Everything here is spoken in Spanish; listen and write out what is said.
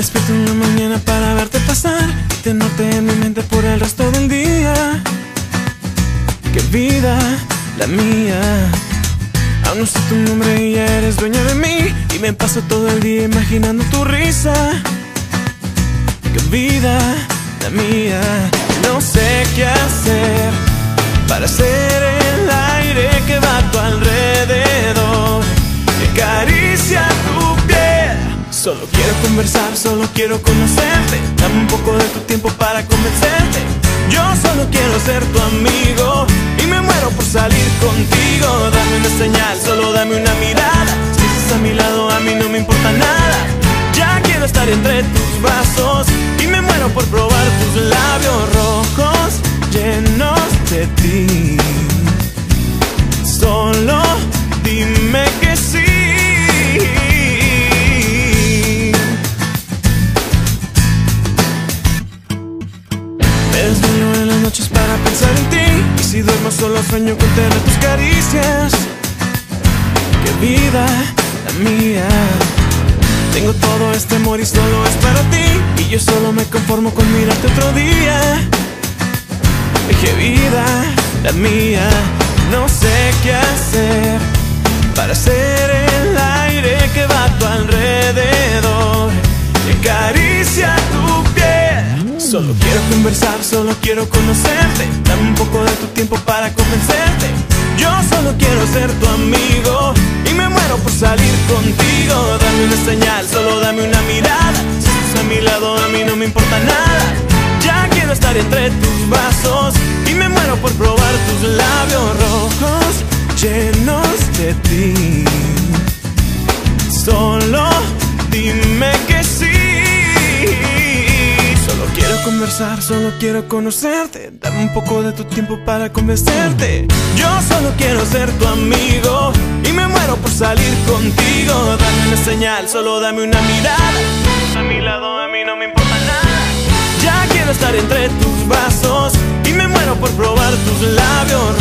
Despierto en la mañana para verte pasar. Te noté en mi mente por el resto del día. Qué vida la mía. Aún no sé tu nombre y ya eres dueña de mí. Y me paso todo el día imaginando tu risa. Qué vida la mía. No sé qué hacer para ser. Solo quiero conversar, solo quiero conocerte. Dame un poco de tu tiempo para convencerte. Yo solo quiero ser tu amigo y me muero por salir contigo. Dame una señal, Solo sueño con tener tus caricias. Qué vida la mía. Tengo todo este amor y solo es para ti. Y yo solo me conformo con mirarte otro día. Qué vida la mía. No sé qué hacer Para ser Solo quiero conversar, solo quiero conocerte. Dame un poco de tu tiempo para convencerte. Yo solo quiero ser tu amigo Y me muero por salir contigo. Dame una señal, solo dame una mirada. Si estás a mi lado a mí no me importa nada. Ya quiero estar entre tus brazos Y me muero por probar tus labios rojos Llenos de ti. Solo dime que sí conversar, solo quiero conocerte. Dame un poco de tu tiempo para convencerte. Yo solo quiero ser tu amigo Y me muero por salir contigo. Dame una señal, solo dame una mirada. A mi lado a mí no me importa nada. Ya quiero estar entre tus brazos Y me muero por probar tus labios